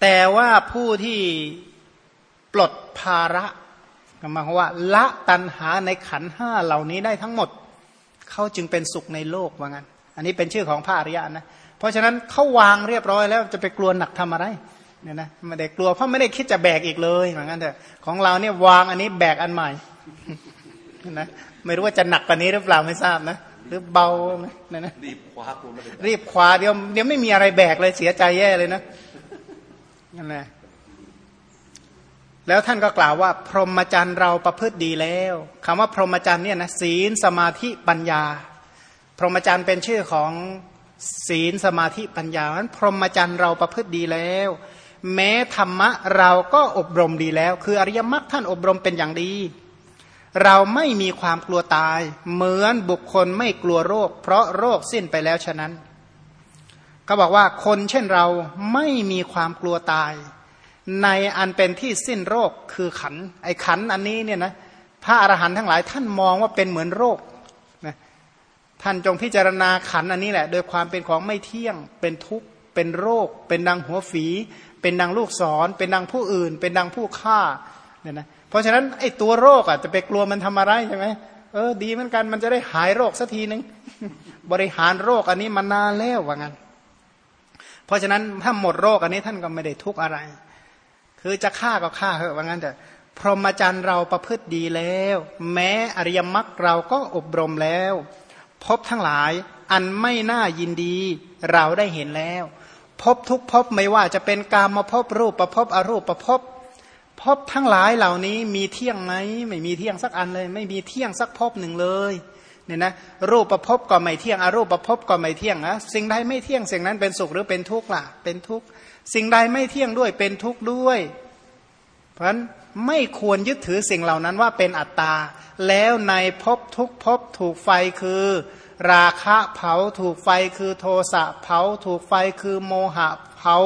แต่ว่าผู้ที่ปลดภาระก็หมายความว่า ละตันหาในขันห้าเหล่านี้ได้ทั้งหมด เขาจึงเป็นสุขในโลกว่างั้น อันนี้เป็นชื่อของพระอริยะนะ เพราะฉะนั้นเขาวางเรียบร้อยแล้วจะไปกลัวหนักทำอะไรเนี่ยนะไม่ได้กลัวเพราะไม่ได้คิดจะแบกอีกเลยเหมือนกันเถอะของเราเนี่ยวางอันนี้แบกอันใหม่นะไม่รู้ว่าจะหนักกว่านี้หรือเปล่าไม่ทราบนะหรือเบาไหมนะนะรีบคว้าคุณรีบคว้าเดี๋ยวเดี๋ยวไม่มีอะไรแบกเลยเสียใจแย่เลยนะ นั่นแหละแล้วท่านก็กล่าวว่า พรหมจรรย์เราประพฤติดีแล้วคำว่าพรหมจรรย์เนี่ยนะศีลสมาธิปัญญา พรหมจรรย์เป็นชื่อของศีลสมาธิปัญญาเพราะพรหมจรรย์เราประพฤติดีแล้ว แม้ธรรมะเราก็อบรมดีแล้ว คืออริยมรรคท่านอบรมเป็นอย่างดี เราไม่มีความกลัวตาย เหมือนบุคคลไม่กลัวโรค เพราะโรคสิ้นไปแล้วฉะนั้น ก็บอกว่าคนเช่นเราไม่มีความกลัวตาย ในอันเป็นที่สิ้นโรคคือขัน ไอขันอันนี้เนี่ยนะพระอรหันต์ทั้งหลายท่านมองว่าเป็นเหมือนโรคนะท่านจงพิจารณาขันอันนี้แหละ โดยความเป็นของไม่เที่ยง เป็นทุกข์เป็นโรค เป็นดังหัวฝี เป็นดังลูกศร เป็นดังผู้อื่น เป็นดังผู้ฆ่าเนี่ยนะเพราะฉะนั้นไอ้ตัวโรคอะจะไปกลัวมันทำอะไรใช่ไหมเออดีเหมือนกันมันจะได้หายโรคสักทีหนึ่งบริหารโรคอันนี้มานานแล้วว่างั้น เพราะฉะนั้นถ้าหมดโรคอันนี้ท่านก็ไม่ได้ทุกข์อะไร คือจะฆ่าก็ฆ่าเถอะว่างั้นแต่พรหมจรรย์เราประพฤติดีแล้ว แม้อริยมรรคเราก็อบรมแล้ว พบทั้งหลายอันไม่น่ายินดีเราได้เห็นแล้ว พบทุกพบไม่ว่าจะเป็นกามมาพบรูปประพบอรูปประพบพบทั้งหลายเหล่านี้มีเที่ยงไหมไม่มีเที่ยงสักอันเลย ไม่มีเที่ยงสักพบหนึ่งเลย เนี่ยนะรูปประพบก็ไม่เที่ยงอรูปประพบก็ไม่เที่ยงนะสิ่งใดไม่เที่ยงสิ่งนั้นเป็นสุขหรือเป็นทุกข์ล่ะเป็นทุกข์สิ่งใดไม่เที่ยงด้วยเป็นทุกข์ด้วย เพราะฉะนั้นไม่ควรยึดถือสิ่งเหล่านั้นว่าเป็นอัตตา แล้วในภพทุกภพถูกไฟคือ ราคะเผาถูกไฟคือโทสะเผา ถูกไฟคือโมหะเผา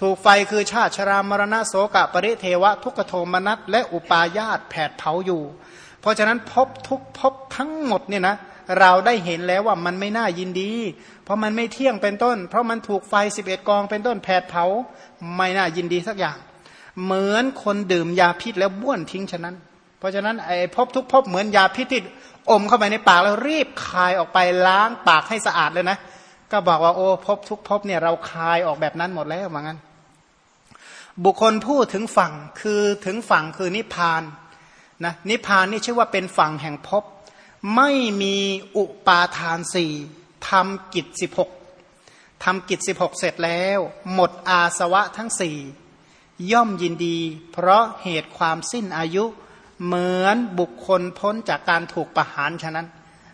ถูกไฟคือชาติชรามรณะโสกะปริเทวะทุกขโทมนัสและอุปาญาตแผดเผาอยู่ เพราะฉะนั้นพบทุกพบทั้งหมดเนี่ยนะเราได้เห็นแล้วว่ามันไม่น่ายินดี เพราะมันไม่เที่ยงเป็นต้น เพราะมันถูกไฟสิบเอ็ดกองเป็นต้นแผดเผาไม่น่ายินดีสักอย่าง เหมือนคนดื่มยาพิษแล้วบ้วนทิ้งฉะนั้น เพราะฉะนั้นไอ้พบทุกพบเหมือนยาพิษที่อมเข้าไปในปากแล้วรีบคายออกไปล้างปากให้สะอาดเลยนะ ก็บอกว่าโอ้พบทุกพบเนี่ยเราคายออกแบบนั้นหมดแล้วเหมือนกันบุคคลพูดถึงฝั่งคือถึงฝั่งคือนิพพาน นะนิพพานนี่ชื่อว่าเป็นฝั่งแห่งภพไม่มีอุปาทานสี่ทำกิจสิบหกทำกิจสิบหกเสร็จแล้ว หมดอาสวะทั้งสี่ย่อมยินดี เพราะเหตุความสิ้นอายุ เหมือนบุคคลพ้นจากการถูกประหารฉะนั้น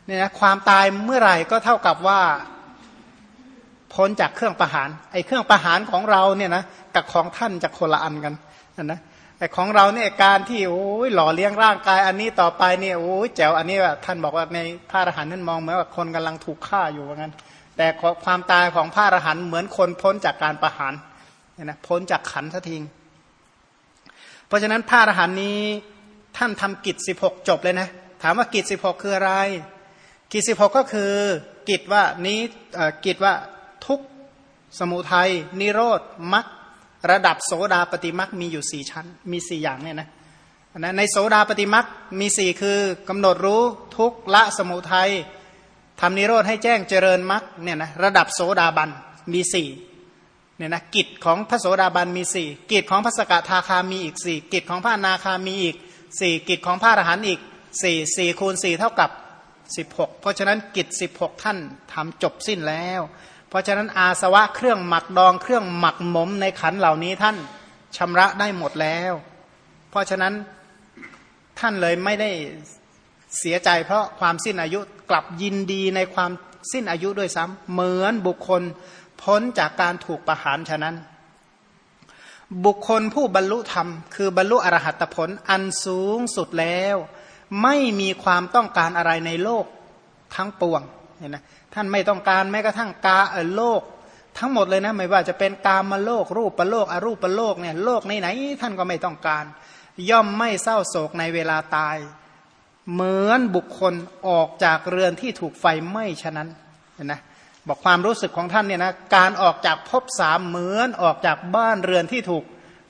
เนี่ยนะความตายเมื่อไหร่ก็เท่ากับว่าพ้นจากเครื่องประหาร ไอ้เครื่องประหารของเราเนี่ยนะกับของท่านจะคนละอันกันนะ แต่ของเราเนี่ยการที่โอ้ยหล่อเลี้ยงร่างกาย อันนี้ต่อไปเนี่ยโอ้ยแจ๋วอันนี้แบบท่านบอกว่าในพระอรหันต์นั่นมองเหมือนว่าคนกำลังถูกฆ่าอยู่ว่างั้น แต่ความตายของพระอรหันต์เหมือนคนพ้นจากการประหารเนี่ยนะพ้นจากขันทัทิงเพราะฉะนั้นพระอรหันต์นี้ท่านทำกิจสิบหกจบเลยนะ ถามว่ากิจสิบหกคืออะไร กิจสิบหกก็คือ กิจว่านี้กิจว่าทุกสมุทัยนิโรธมรรค ระดับโสดาปฏิมักมีอยู่สี่ชั้น มีสี่อย่างเนี่ยนะนะในโสดาปฏิมักมีสี่คือกำหนดรู้ทุกละสมุทัยทำนิโรธให้แจ้งเจริญมักเนี่ยนะระดับโสดาบันมีสี่เนี่ยนะกิจของพระโสดาบันมีสี่กิจของพระสกทาคามีอีกสี่กิจของพระนาคามีอีกสี่กิจของพระอรหันต์อีกสี่สี่คูณสี่เท่ากับสิบหกเพราะฉะนั้นกิจสิบหกท่านทำจบสิ้นแล้ว เพราะฉะนั้นอาสวะเครื่องหมักดองเครื่องหมักหมมในขันเหล่านี้ท่านชำระได้หมดแล้ว เพราะฉะนั้นท่านเลยไม่ได้เสียใจเพราะความสิ้นอายุกลับยินดีในความสิ้นอายุด้วยซ้ำเหมือนบุคคลพ้นจากการถูกประหารฉะนั้น บุคคลผู้บรรลุธรรม คือบรรลุอรหัตผลอันสูงสุดแล้ว ไม่มีความต้องการอะไรในโลกทั้งปวง เห็นไหมท่านไม่ต้องการแม้กระทั่งกาเออโลก ทั้งหมดเลยนะไม่ว่าจะเป็นกามโลก รูปประโลกอรูปประโลกเนี่ยโลกไหนไหนท่านก็ไม่ต้องการ ย่อมไม่เศร้าโศกในเวลาตาย เหมือนบุคคลออกจากเรือนที่ถูกไฟไหม้ฉะนั้นเห็นไหมบอกความรู้สึกของท่านเนี่ยนะการออกจากภพสามเหมือนออกจากบ้านเรือนที่ถูก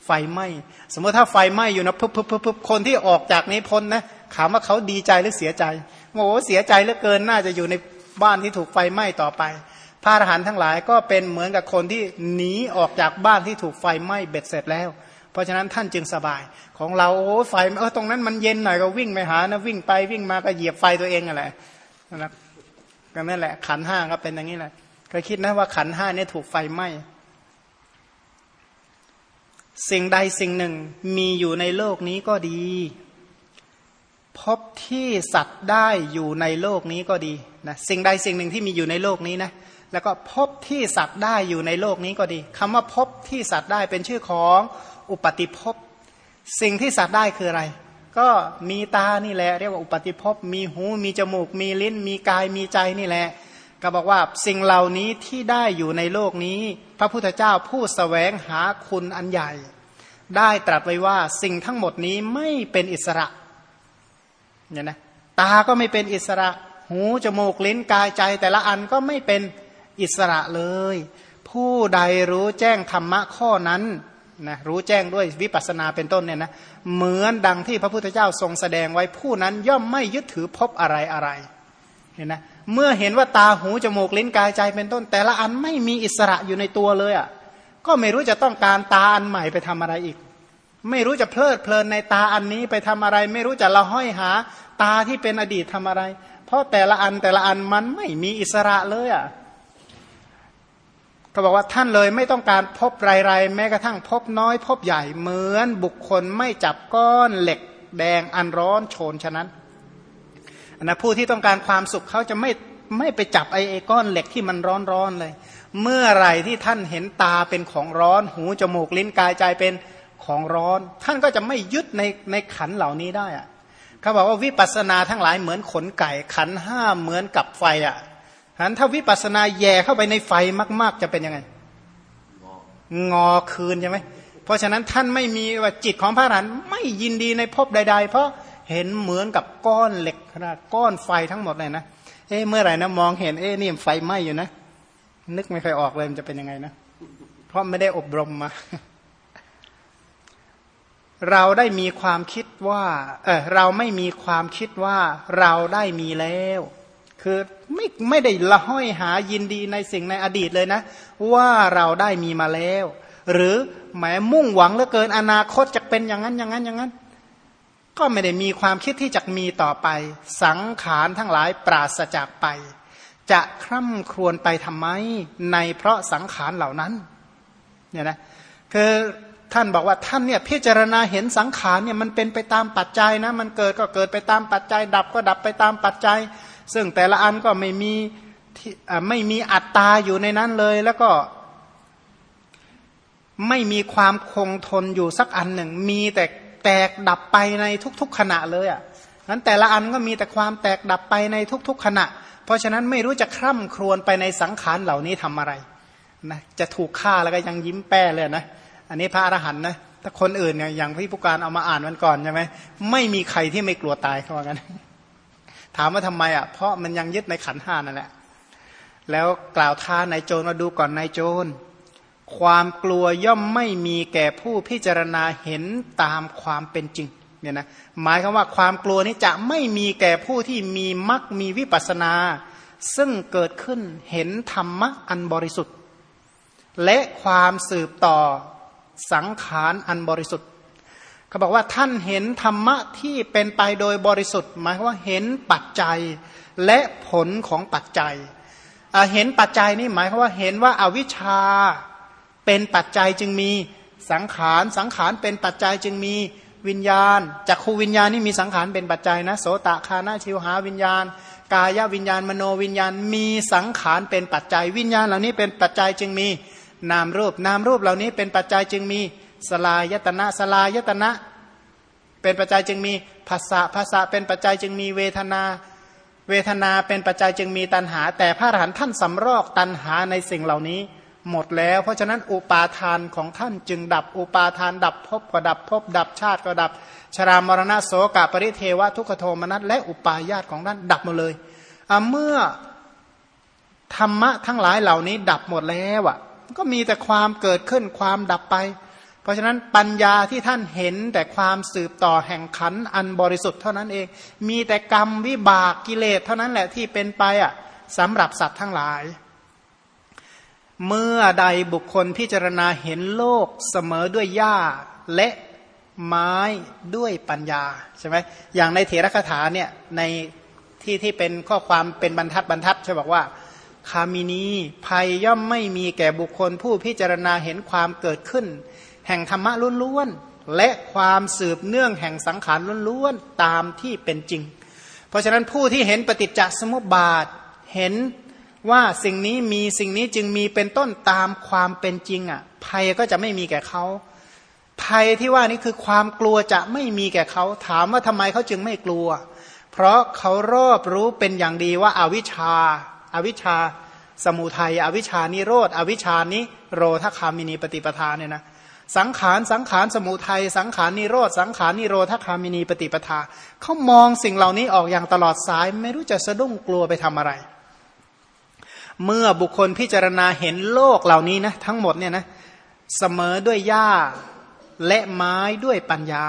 ไฟไหม้สมมติถ้าไฟไหม้อยู่นะปุ๊บปุ๊บปุ๊บปุ๊บคนที่ออกจากนี้พ้นนะถามว่าเขาดีใจหรือเสียใจโอ้เสียใจเหลือเกินน่าจะอยู่ใน บ้านที่ถูกไฟไหม้ต่อไป พระอรหันต์ทั้งหลายก็เป็นเหมือนกับคนที่หนีออกจากบ้านที่ถูกไฟไหม้เบ็ดเสร็จแล้ว เพราะฉะนั้นท่านจึงสบาย ของเราโอ้ไฟเออตรงนั้นมันเย็นหน่อยก็วิ่งไปหานะวิ่งไปวิ่งมาก็เหยียบไฟตัวเองอะไรนะครับก็นั่นแหละ ขันห้าก็เป็นอย่างนี้แหละเคยคิดนะว่าขันห้าเนี่ยถูกไฟไหม้สิ่งใดสิ่งหนึ่งมีอยู่ในโลกนี้ก็ดี พบที่สัตว์ได้อยู่ในโลกนี้ก็ดีนะสิ่งใดสิ่งหนึ่งที่มีอยู่ในโลกนี้นะแล้วก็พบที่สัตว์ได้อยู่ในโลกนี้ก็ดีคำว่าพบที่สัตว์ได้เป็นชื่อของอุปติภพสิ่งที่สัตว์ได้คืออะไร ก็มีตานี่แหละเรียกว่าอุปติภพมีหูมีจมูก มีลิ้น มีกายมีใจนี่แหละ ก็บอกว่าสิ่งเหล่านี้ที่ได้อยู่ในโลกนี้ พระพุทธเจ้าผู้สแสวงหาคุณอันใหญ่ ได้ตรัสไว้ว่าสิ่งทั้งหมดนี้ไม่เป็นอิสระ เนี่ยนะตาก็ไม่เป็นอิสระ หูจมูกลิ้นกายใจ แต่ละอันก็ไม่เป็นอิสระเลย ผู้ใดรู้แจ้งธรรมะข้อนั้นนะรู้แจ้งด้วยวิปัสสนาเป็นต้นเนี่ยนะเหมือนดังที่พระพุทธเจ้าทรงแสดงไว้ผู้นั้นย่อมไม่ยึดถือพบอะไรอะไรเห็นนะเมื่อเห็นว่าตาหูจมูกลิ้นกายใจเป็นต้น แต่ละอันไม่มีอิสระอยู่ในตัวเลยอะ่ะก็ไม่รู้จะต้องการตาอันใหม่ไปทำอะไรอีก ไม่รู้จะเพลิดเพลินในตาอันนี้ไปทำอะไร ไม่รู้จะละห้อยหา ตาที่เป็นอดีตทำอะไร เพราะแต่ละอันแต่ละอันมันไม่มีอิสระเลยอะ่ะเขาบอกว่าท่านเลยไม่ต้องการพบไรๆแม้กระทั่งพบน้อย พบใหญ่เหมือนบุคคลไม่จับก้อนเหล็กแดงอันร้อนโชนฉะนั้นนะผู้ที่ต้องการความสุขเขาจะไม่ไม่ไปจับไอ้ก้อนเหล็กที่มันร้อนร้อนเลย เมื่อไรที่ท่านเห็นตาเป็นของร้อน หูจมูกลิ้นกายใจเป็น ของร้อน ท่านก็จะไม่ยึดในในขันเหล่านี้ได้อะเขาบอกว่าวิปัสสนาทั้งหลายเหมือนขนไก่ ขันห้าเหมือนกับไฟอะ่ะฉะนั้นถ้าวิปัสสนาแย่เข้าไปในไฟมาก ๆ จะเป็นยังไง งอคืนใช่ไหมเพราะฉะนั้นท่านไม่มีว่าจิตของพระอรหันต์ไม่ยินดีในภพใด ๆ เพราะเห็นเหมือนกับก้อนเหล็กขนาดก้อนไฟทั้งหมดเลยนะเอ๊ะเมื่อไหร่นะมองเห็นเอ๊ะนี่ไฟไหม้อยู่นะ นึกไม่ค่อยออกเลยมันจะเป็นยังไงนะ เพราะไม่ได้อบรมมา เราได้มีความคิดว่าเออเราไม่มีความคิดว่าเราได้มีแล้ว คือไม่ไม่ได้ละห้อยหายินดีในสิ่งในอดีตเลยนะ ว่าเราได้มีมาแล้ว หรือแหมมุ่งหวังเหลือเกินอนาคตจะเป็นอย่างนั้นอย่างนั้นอย่างนั้น ก็ไม่ได้มีความคิดที่จะมีต่อไป สังขารทั้งหลายปราศจากไป จะคร่ำครวญไปทำไมในเพราะสังขารเหล่านั้นเนี่ยนะคือ ท่านบอกว่าท่านเนี่ยพิจารณาเห็นสังขารเนี่ยมันเป็นไปตามปัจจัยนะมันเกิดก็เกิดไปตามปัจจัย ดับก็ดับไปตามปัจจัย ซึ่งแต่ละอันก็ไม่มีไม่มีอัตตาอยู่ในนั้นเลย แล้วก็ ไม่มีความคงทนอยู่สักอันหนึ่ง มีแต่แตกดับไปในทุก ๆขณะเลยอะนั้นแต่ละอันก็มีแต่ความแตกดับไปในทุก ๆ ขณะ เพราะฉะนั้นไม่รู้จะคร่ำครวญไปในสังขารเหล่านี้ทำอะไรนะจะถูกฆ่าแล้วก็ยังยิ้มแป้เลยนะ อันนี้พระอรหันต์นะถ้าคนอื่นเนี่ยอย่างพี่ผู้การเอามาอ่านมันก่อนใช่ไหมไม่มีใครที่ไม่กลัวตายเขาว่ากัน ถามว่าทำไมอะเพราะมันยังยึดในขันห้านั่นแหละ แล้วกล่าวท้านายโจรมาดูก่อนนายโจรความกลัวย่อมไม่มีแก่ผู้พิจารณาเห็นตามความเป็นจริงเนี่ยนะหมายคือว่าความกลัวนี้จะไม่มีแก่ผู้ที่มีมรรคมีวิปัสนา ซึ่งเกิดขึ้นเห็นธรรมะอันบริสุทธิ์ และความสืบต่อ สังขารอันบริสุทธิ์เขาบอกว่าท่านเห็นธรรมะที่เป็นไปโดยบริสุทธิ์ หมายว่าเห็นปัจจัยและผลของปัจจัย เห็นปัจจัยนี่หมายว่าเห็นว่าอาวิชชาเป็นปัจจัยจึงมีสังขาร สังขารเป็นปัจจัยจึงมีวิญญาณจากคูวิญญาณนี่มีสังขารเป็นปัจจัยนะโสตคานาชิวหาวิญญาณ กายวิญญาณมโนวิญญาณมีสังขารเป็นปัจจัย วิญญาณเหล่านี้เป็นปัจจัยจึงมี นามรูป นามรูปเหล่านี้เป็นปัจจัยจึงมีสลายตนะสลายตนะ เป็นปัจจัยจึงมีภาษาภาษาเป็นปัจจัยจึงมีเวทนา เวทนาเป็นปัจจัยจึงมีตัณหา แต่พระอรหันต์ท่านสำรอกตัณหาในสิ่งเหล่านี้หมดแล้ว เพราะฉะนั้นอุปาทานของท่านจึงดับอุปาทานดับภพก็ดับภพดับชาติก็ดับ ชรามรณะโสกปริเทวะทุกขโทมนัสและอุปาญาตของท่านดับหมดเลยเมื่อธรรมะทั้งหลายเหล่านี้ดับหมดแล้วอะ ก็มีแต่ความเกิดขึ้นความดับไป เพราะฉะนั้นปัญญาที่ท่านเห็นแต่ความสืบต่อแห่งขันอันบริสุทธิ์เท่านั้นเอง มีแต่กรรมวิบากกิเลสเท่านั้นแหละที่เป็นไปอะสำหรับสัตว์ทั้งหลาย เมื่อใดบุคคลพิจารณาเห็นโลกเสมอด้วยหญ้าและไม้ด้วยปัญญาใช่ไหมอย่างในเถรคถาเนี่ยในที่ที่เป็นข้อความเป็นบรรทัดบรรทัดใช่บอกว่า คามินีภัยย่อมไม่มีแก่บุคคลผู้พิจารณาเห็นความเกิดขึ้น แห่งธรรมะล้วนๆและความสืบเนื่องแห่งสังขารล้วนๆตามที่เป็นจริง เพราะฉะนั้นผู้ที่เห็นปฏิจจสมุปบาทเห็นว่าสิ่งนี้มีสิ่งนี้จึงมีเป็นต้นตามความเป็นจริงอะภัยก็จะไม่มีแก่เขาภัยที่ว่านี้คือความกลัวจะไม่มีแก่เขาถามว่าทำไมเขาจึงไม่กลัว เพราะเขารอบรู้เป็นอย่างดีว่าอาวิชชา อวิชชาสมุทัยอวิชานิโรธอวิชานิโรธคามินีปฏิปทาเนี่ยนะสังขารสังขารสมุทัยสังขารนิโรธสังขารนิโรธคามินีปฏิปทาเขามองสิ่งเหล่านี้ออกอย่างตลอดสาย ไม่รู้จะสะดุ้งกลัวไปทำอะไร เมื่อบุคคลพิจารณาเห็นโลกเหล่านี้นะทั้งหมดเนี่ยนะเสมอด้วยหญ้าและไม้ด้วยปัญญา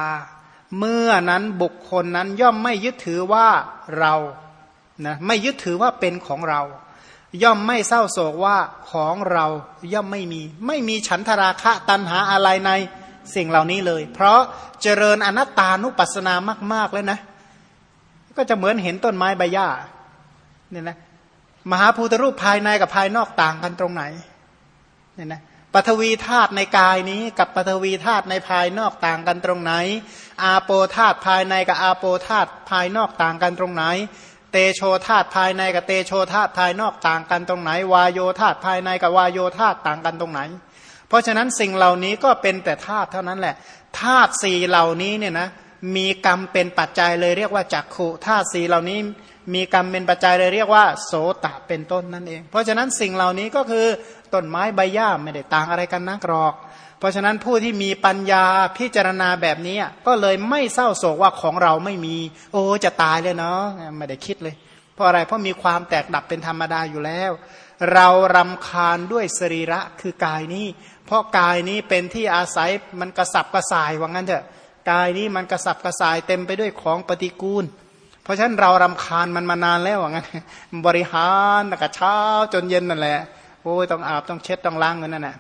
เมื่อนั้นบุคคลนั้นย่อมไม่ยึดถือว่าเรา นะไม่ยึดถือว่าเป็นของเรา ย่อมไม่เศร้าโศกว่าของเราย่อมไม่มี ไม่มีฉันทราคะตันหาอะไรในสิ่งเหล่านี้เลย เพราะเจริญอนัตตานุปัสสนามาก ๆ แล้วนะ ก็จะเหมือนเห็นต้นไม้ใบหญ้าเนี่ยนะมหาภูตรูปภายในกับภายนอกต่างกันตรงไหนเนี่ยนะปฐวีธาตุในกายนี้กับปฐวีธาตุในภายนอกต่างกันตรงไหน อาโปธาตุภายในกับอาโปธาตุภายนอกต่างกันตรงไหน เตโชธาตุภายในกับเตโชธาตุภายนอกต่างกันตรงไหน วายโยธาตุภายในกับวายโยธาตุต่างกันตรงไหน เพราะฉะนั้นสิ่งเหล่านี้ก็เป็นแต่ธาตุเท่านั้นแหละธาตุสี่เหล่านี้เนี่ยนะมีกรรมเป็นปัจจัยเลยเรียกว่าจักขุธาตุสี่เหล่านี้มีกรรมเป็นปัจจัยเลยเรียกว่า โสตะเป็นต้นนั่นเอง เพราะฉะนั้นสิ่งเหล่านี้ก็คือต้นไม้ใบหญ้าไม่ได้ต่างอะไรกันนักหรอก เพราะฉะนั้นผู้ที่มีปัญญาพิจารณาแบบนี้ก็เลยไม่เศร้าโศกว่าของเราไม่มี โอ้จะตายเลยเนาะไม่ได้คิดเลย เพราะอะไรเพราะมีความแตกดับเป็นธรรมดาอยู่แล้ว เรารำคาญด้วยสรีระคือกายนี้ เพราะกายนี้เป็นที่อาศัยมันกระสับกระส่ายว่างั้นเถอะกายนี้มันกระสับกระส่ายเต็มไปด้วยของปฏิกูล เพราะฉะนั้นเรารำคาญมันมานานแล้วว่างั้นบริหารตั้งแต่เช้าจนเย็นนั่นแหละโอ้ยต้องอาบต้องเช็ดต้องล้างเงินนั่นแหละ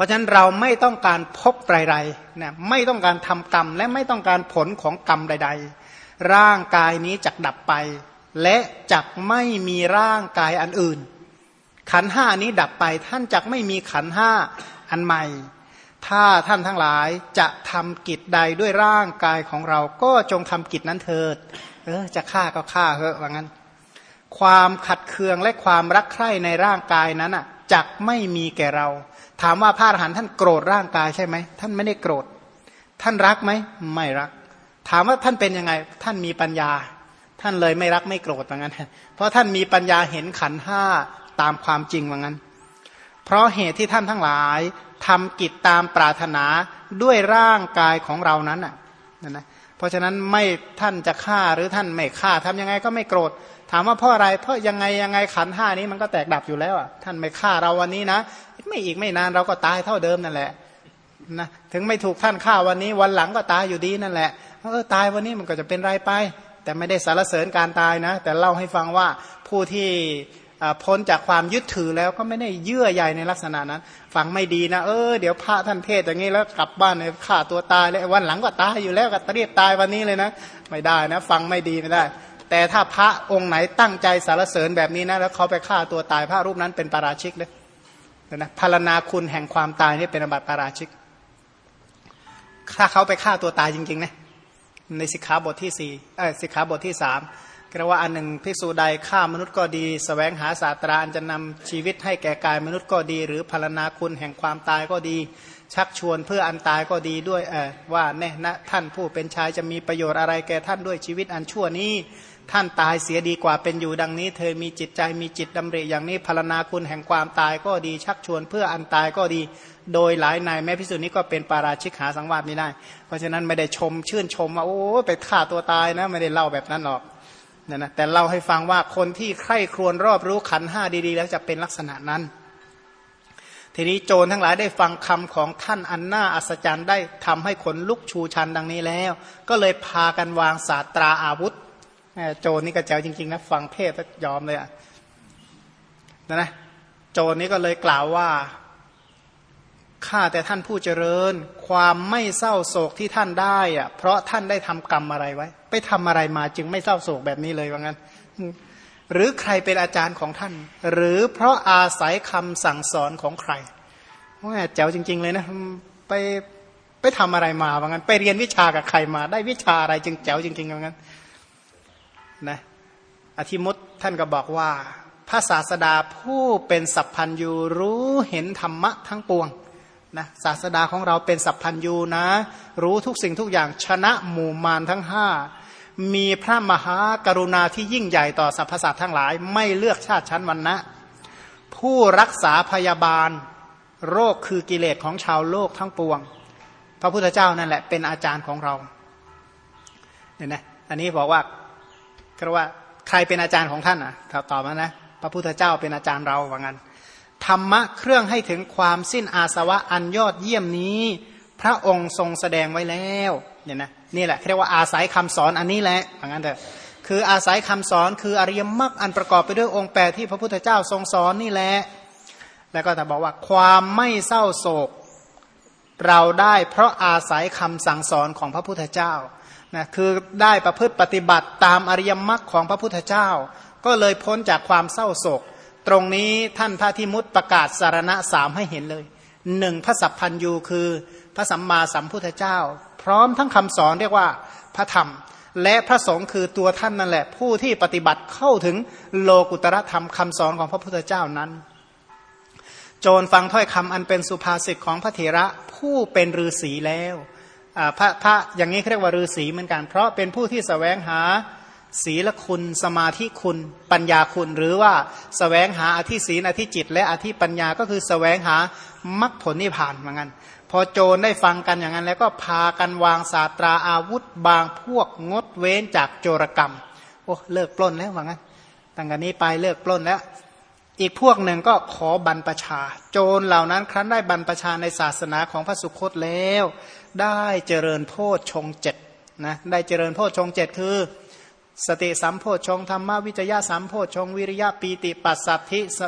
ราะฉะนั้นเราไม่ต้องการพบไรๆนะไม่ต้องการทำกรรม และไม่ต้องการผลของกรรมใด ๆ ร่างกายนี้จักดับไป และจักไม่มีร่างกายอันอื่น ขันห้านี้ดับไปท่านจักไม่มีขันห้าอันใหม่ ถ้าท่านทั้งหลายจะทำกิจใดด้วยร่างกายของเราก็จงทำกิจนั้นเถิด เออจะฆ่าก็ฆ่าเถอะว่างั้น ความขัดเคืองและความรักใคร่ในร่างกายนั้นอะ จักไม่มีแก่เรา ถามว่าพระอรหันต์ท่านโกรธร่างกายใช่ไหมท่านไม่ได้โกรธ ท่านรักไหมไม่รัก ถามว่าท่านเป็นยังไง ท่านมีปัญญา ท่านเลยไม่รักไม่โกรธว่างั้น เพราะท่านมีปัญญาเห็นขันห้าตามความจริงว่างั้น เพราะเหตุที่ท่านทั้งหลายทำกิจตามปรารถนาด้วยร่างกายของเรานั้นอะนะนะเพราะฉะนั้นไม่ท่านจะฆ่าหรือท่านไม่ฆ่าทำยังไงก็ไม่โกรธ ถามว่าเพราะอะไร เพราะยังไงยังไงขันห้านี้มันก็แตกดับอยู่แล้วอะท่านไม่ฆ่าเราวันนี้นะ ไม่อีกไม่นานเราก็ตายเท่าเดิมนั่นแหละนะถึงไม่ถูกท่านฆ่าวันนี้ วันหลังก็ตายอยู่ดีนั่นแหละเออตายวันนี้มันก็จะเป็นไรไป แต่ไม่ได้สารเสริญการตายนะ แต่เล่าให้ฟังว่าผู้ที่พ้นจากความยึดถือแล้วก็ไม่ได้เยื่อใยในลักษณะนั้น ฟังไม่ดีนะ เออเดี๋ยวพระท่านเทศอย่างนี้แล้วกลับบ้านเนี่ยฆ่าตัวตายเลยวันหลังก็ตายอยู่แล้วก็เรียบตายวันนี้เลยนะ ไม่ได้นะ ฟังไม่ดีไม่ได้ แต่ถ้าพระองค์ไหนตั้งใจสารเสริญแบบนี้นะแล้วเขาไปฆ่าตัวตายพระรูปนั้นเป็นปาราชิกเลยนะพารณาคุณแห่งความตายนี่เป็นอบัติปาราชิก ถ้าเขาไปฆ่าตัวตายจริงๆนะในสิกขาบทที่สี่เออสิกขาบทที่สามกระว่าอันหนึ่งภิกษุใดฆ่ามนุษย์ก็ดีสแสวงหาศาสตราอันจะนำชีวิตให้แก่กายมนุษย์ก็ดี หรือพารณาคุณแห่งความตายก็ดี ชักชวนเพื่ออันตายก็ดีด้วยเออว่าแน่นะท่านผู้เป็นชายจะมีประโยชน์อะไรแก่ท่านด้วยชีวิตอันชั่วนี้ ท่านตายเสียดีกว่าเป็นอยู่ดังนี้ เธอมีจิตใจมีจิตดำริอย่างนี้พารณาคุณแห่งความตายก็ดีชักชวนเพื่ออันตายก็ดี โดยหลายนายแม้พิสุนี้ก็เป็นปาราชิกหาสังวาสไม่ได้ เพราะฉะนั้นไม่ได้ชมชื่นชมว่าโอ้ไปฆ่าตัวตายนะ ไม่ได้เล่าแบบนั้นหรอกนี่ยนะแต่เล่าให้ฟังว่าคนที่ใคร่ครวญรอบรู้ขันห้าดีๆ แล้วจะเป็นลักษณะนั้น ทีนี้โจรทั้งหลายได้ฟังคำของท่านอันน่าอัศจรรย์ได้ทำให้ขนลุกชูชันดังนี้แล้ว ก็เลยพากันวางศาสตราอาวุธ โจรนี่ก็แจ๋วจริงๆนะฟังเทศยอมเลยอะนะนะโจรนี่ก็เลยกล่าวว่าข้าแต่ท่านผู้เจริญ ความไม่เศร้าโศกที่ท่านได้อะเพราะท่านได้ทำกรรมอะไรไว้ ไปทำอะไรมาจึงไม่เศร้าโศกแบบนี้เลยว่างั้น หรือใครเป็นอาจารย์ของท่าน หรือเพราะอาศัยคำสั่งสอนของใครว่าแจ๋วจริง ๆ เลยนะไปไปทำอะไรมาว่างั้น ไปเรียนวิชากับใครมา ได้วิชาอะไรจึงแจ๋วจริงๆว่างั้น นะอธิมุตท่านก็บอกว่าพระศาสดาผู้เป็นสัพพัญยูรู้เห็นธรรมะทั้งปวงนะศาสดาของเราเป็นสัพพัญยูนะ รู้ทุกสิ่งทุกอย่างชนะหมู่มารทั้งห้ามีพระมหากรุณาที่ยิ่งใหญ่ต่อสรรพสัตว์ทั้งหลาย ไม่เลือกชาติชั้นวันนะผู้รักษาพยาบาล โรคคือกิเลสของชาวโลกทั้งปวง พระพุทธเจ้านั่นแหละเป็นอาจารย์ของเราเนี่ยนะอันนี้บอกว่า ก็ว่าใครเป็นอาจารย์ของท่านอะตอบมานะ พระพุทธเจ้าเป็นอาจารย์เราว่างั้นธรรมะเครื่องให้ถึงความสิ้นอาสวะอันยอดเยี่ยมนี้ พระองค์ทรงแสดงไว้แล้วเนี่ยนะนี่แหละเรียกว่าอาศัยคำสอนอันนี้แหละอย่างนั้นเถอะคืออาศัยคำสอนคืออริยมรรคอันประกอบไปด้วยองค์แปดที่พระพุทธเจ้าทรงสอนนี่แหละแล้วก็แต่บอกว่าความไม่เศร้าโศกเราได้เพราะอาศัยคำสั่งสอนของพระพุทธเจ้า นะคือได้ประพฤติปฏิบัติตามอริยมรรคของพระพุทธเจ้า ก็เลยพ้นจากความเศร้าโศก ตรงนี้ท่านพระทิมุตประกาศสารณะสามให้เห็นเลยหนึ่งพระสัพพัญยูคือพระสัมมาสัมพุทธเจ้า พร้อมทั้งคำสอนเรียกว่าพระธรรม และพระสงฆ์คือตัวท่านนั่นแหละ ผู้ที่ปฏิบัติเข้าถึงโลกุตระธรรมคำสอนของพระพุทธเจ้านั้น โจรฟังถ้อยคำอันเป็นสุภาษิตของพระเถระผู้เป็นฤาษีแล้ว พระพระอย่างนี้เรียกว่าฤาษีเหมือนกัน เพราะเป็นผู้ที่สแสวงหาศีลคุณ สมาธิคุณ ปัญญาคุณ หรือว่าสแสวงหาอธิศีลอธิจิต และอธิปัญญาก็คือสแสวงหามรรคผลนิพพานเหมือนกันพอโจรได้ฟังกันอย่างนั้น แล้วก็พากันวางศาตราอาวุธบางพวกงดเว้นจากโจรกรรมโอ้เลิกปล้นแล้วเหมือนกันตั้งแต่นี้ไปเลิกปล้นแล้ว อีกพวกหนึ่งก็ขอบรรพชา โจรเหล่านั้นครั้นได้บรรพชาในศาสนาของพระสุคตแล้ว ได้เจริญโพชฌงเจ็ดนะได้เจริญโพชฌงเจ็ดคือ สติสัมโพชฌงธรรมวิจยะสัมโพชฌงวิริยะปีติปัสสัทธิส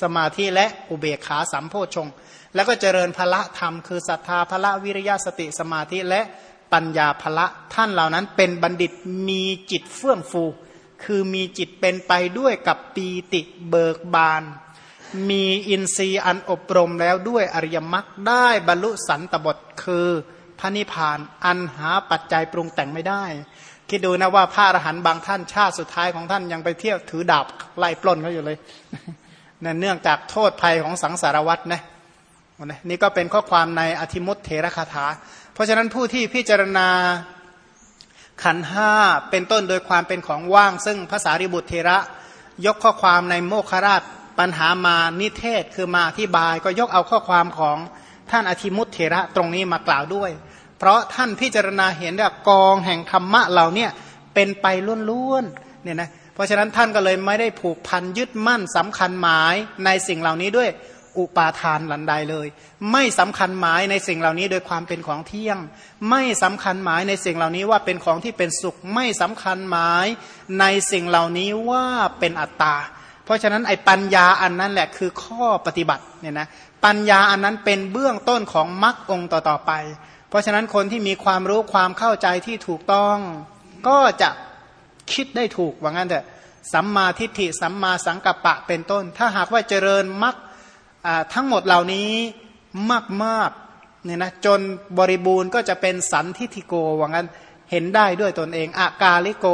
สมาธิและอุเบกขาสัมโพชฌงแล้วก็เจริญพละธรรม คือศรัทธาพละวิริยะสติสมาธิและปัญญาพละท่านเหล่านั้นเป็นบัณฑิตมีจิตเฟื่องฟู คือมีจิตเป็นไปด้วยกับปีติเบิกบานมีอินทรีย์อันอบรมแล้วด้วยอริยมรรคได้บรรลุสันตบทคือ พระนิพพาน อันหาปัจจัยปรุงแต่งไม่ได้ คิดดูนะว่าพระอรหันต์บางท่านชาติสุดท้ายของท่านยังไปเที่ยวถือดาบไล่ปล้นเขาอยู่เลยนั่นเนื่องจากโทษภัยของสังสารวัตรนะนี่ก็เป็นข้อความในอธิมุตเถระคาถา เพราะฉะนั้นผู้ที่พิจารณาขันห้าเป็นต้นโดยความเป็นของว่าง ซึ่งภาษาริบุตรเทระ ยกข้อความในโมคราชปัญหามานิเทศคือมาอธิบาย ก็ยกเอาข้อความของ ท่านอธิมุตเถระตรงนี้มากล่าวด้วย เพราะท่านพิจารณาเห็นว่ากองแห่งธรรมะเหล่านี้เป็นไปล้วนๆเนี่ยนะเพราะฉะนั้นท่านก็เลยไม่ได้ผูกพันยึดมั่นสำคัญหมายในสิ่งเหล่านี้ด้วยอุปาทานหลันใดเลย ไม่สำคัญหมายในสิ่งเหล่านี้โดยความเป็นของเที่ยง ไม่สำคัญหมายในสิ่งเหล่านี้ว่าเป็นของที่เป็นสุข ไม่สำคัญหมายในสิ่งเหล่านี้ว่าเป็นอัตตา เพราะฉะนั้นไอ้ปัญญาอันนั้นแหละคือข้อปฏิบัติเนี่ยนะปัญญาอันนั้นเป็นเบื้องต้นของมรรคองค์ต่อๆไป เพราะฉะนั้นคนที่มีความรู้ความเข้าใจที่ถูกต้อง ก็จะคิดได้ถูกว่างั้นเถอะสัมมาทิฏฐิสัมมาสังกัปปะเป็นต้น ถ้าหากว่าเจริญมรรคทั้งหมดเหล่านี้มากมากเนี่ยนะจนบริบูรณ์ก็จะเป็นสันทิฏฐิโกว่างั้นเห็นได้ด้วยตนเองอากาลิโก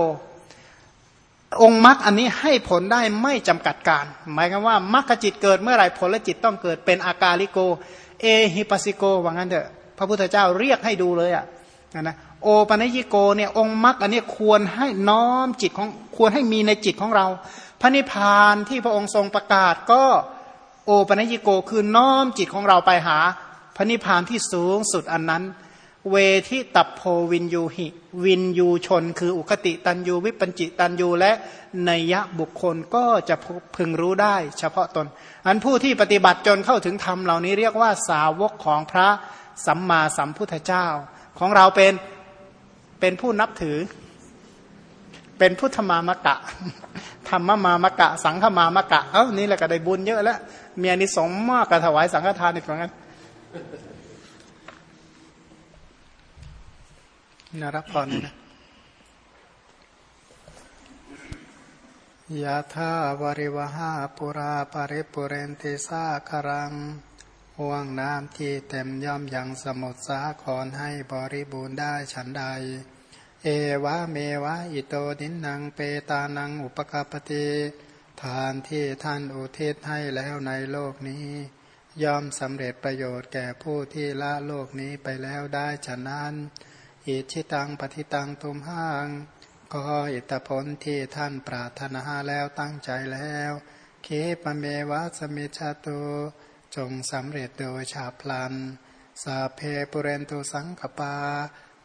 องค์มรรคอันนี้ให้ผลได้ไม่จำกัดการ หมายกันว่ามรรคจิตเกิดเมื่อไหร่ผลและจิตต้องเกิดเป็นอากาลิโก เอหิปัสิโกว่างั้นเถอะพระพุทธเจ้าเรียกให้ดูเลยอะนะโอปัญญิโกเนี่ยองค์มรรคอันนี้ควรให้น้อมจิตของควรให้มีในจิตของเรา พระนิพพานที่พระองค์ทรงประกาศก็โอปัญญิโกคือน้อมจิตของเราไปหา พระนิพพานที่สูงสุดอันนั้น เวทิตับโพวินยูหิ วินยูชน คืออุคติตันยูวิปัญจิตันยูและนัยยะบุคคลก็จะพึงรู้ได้เฉพาะตน อันผู้ที่ปฏิบัติจนเข้าถึงธรรมเหล่านี้เรียกว่าสาวกของพระสัมมาสัมพุทธเจ้า ของเราเป็นเป็นผู้นับถือ เป็นพุทธมามะกะธรรมมามะกะ สังฆมามะกะ เอ้านี่แหละก็ได้บุญเยอะแล้วมีอนิสงส์มากกระถวายสังฆทานอีกเหมือนกัน นรับพรนะยะธาวริวหาปุราปริปุเรนติสาคารังห่วงน้ำที่เต็มย่อมยังสมุทรสาครให้บริบูรณ์ได้ฉันใด เอวะเมวะอิโตดินนางเปตานังอุปกาปติทานที่ท่านอุทิศให้แล้วในโลกนี้ ย่อมสำเร็จประโยชน์แก่ผู้ที่ละโลกนี้ไปแล้วได้ฉะนั้น อิชิตังปฏิตังตุมห้างก็อิตผลที่ท่านปรารถนาแล้วตั้งใจแล้ว ขิปปะเมวะ สะมิชฌะตุจงสำเร็จโดยฉาพลัน สัพเพปูเรนตุสังกัปปา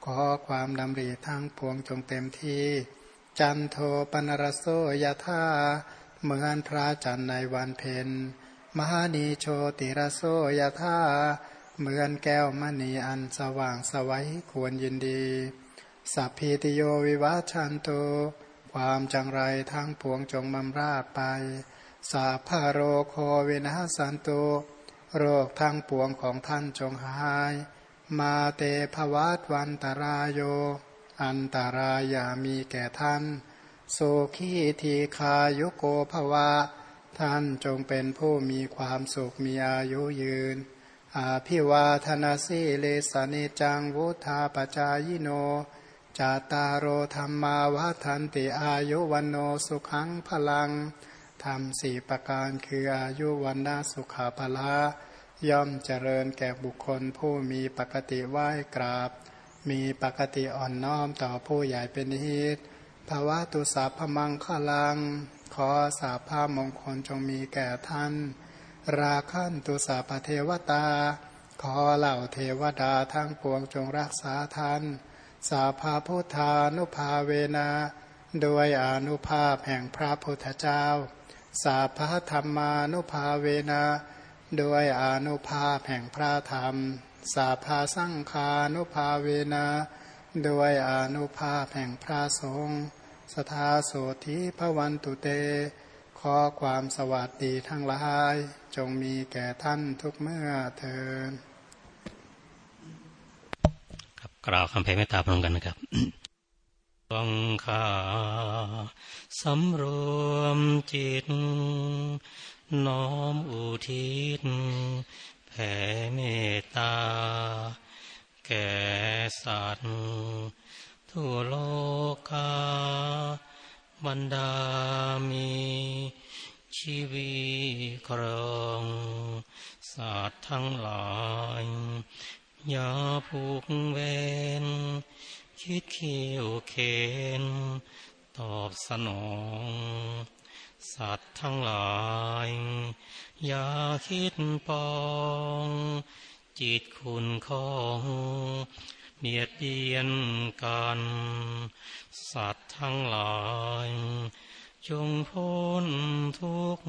ขอความดำริทั้งปวงจงเต็มที่ จันโทปัณณะระโสยะถาเหมือนพระจันทร์ในวันเพ็ญมะณิ โชติระโสยะถา เหมือนแก้วมณีอันสว่างสวัยควรยินดี สัพพีติโยวิวัชชันตุ ความจังไรทั้งปวงจงมำราบไป สาพาโรโควินาสันโต โรคทั้งปวงของท่านจงหาย มาเตภวัตวันตรายโย อันตรายามีแก่ท่าน โสขีทีคายุโกภวะ ท่านจงเป็นผู้มีความสุขมีอายุยืน อาภิวาธนาสีเลสเนจังวุธาปจายโน จาตารโรธรรมาวันติอายุวันโนสุขังพลังทำสี่ประการคืออายุวันนาสุขาภละ ย่อมเจริญแก่บุคคลผู้มีปกติไหว้กราบ มีปกติอ่อนน้อมต่อผู้ใหญ่เป็นฮิตภาวะตุสาพมังคลัง ขอสาภาพมงคลจงมีแก่ท่าน ราคันตุสาปเทวตา ขอเหล่าเทวดาทั้งปวงจงรักษาท่านสาภาพุทธานุภาเวนาโดยอนุภาพแห่งพระพุทธเจ้า สาภาธรรมานุภาเวนาโดยอนุภาพแห่งพระธรรม สาภาสังคานุภาเวนาโดยอนุภาพแห่งพระสงฆ์สทาโสธิพระวันตุเต ขอความสวัสดีทั้งหลาย จงมีแก่ท่านทุกเมื่อเทินครับกล่าวคำเพเมตตาพร้อมกันนะครับฟังขาสำรวมจิต น้อมอุทิศแผ่เมตตา แก่สัตว์ทั่วโลกา บรรดามีชีวิครองสัตว์ทั้งหลายอย่าผูกเวนคิดเขียวเข็นตอบสนอง สัตว์ทั้งหลาย อย่าคิดปอง จิตคุณของ เบียดเบียนกัน สัตว์ทั้งหลาย จงพ้นทุกข์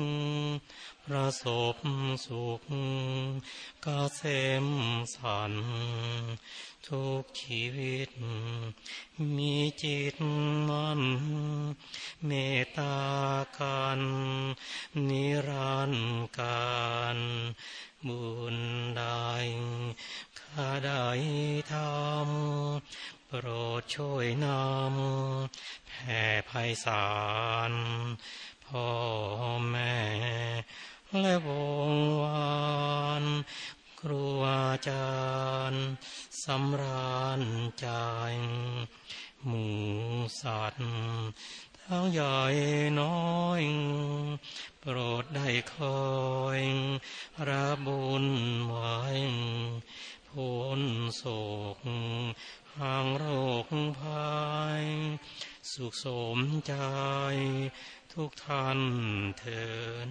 ประสบสุขกาเสมสัน ทุกชีวิต มีจิตมันเมตตากันนิรันดร์การบุญใดข้าได้ทำโป รดช่วยนำแผ่ภัยสารพ่อแม่ และวงวานครูอาจารย์สำราญใจหมูสัตว์ทั้งใหญ่น้อยโปรดได้คอยระบุญไว้ พ้นโศกห่างโรคภัย สุขสมใจ ทุกท่านเถิด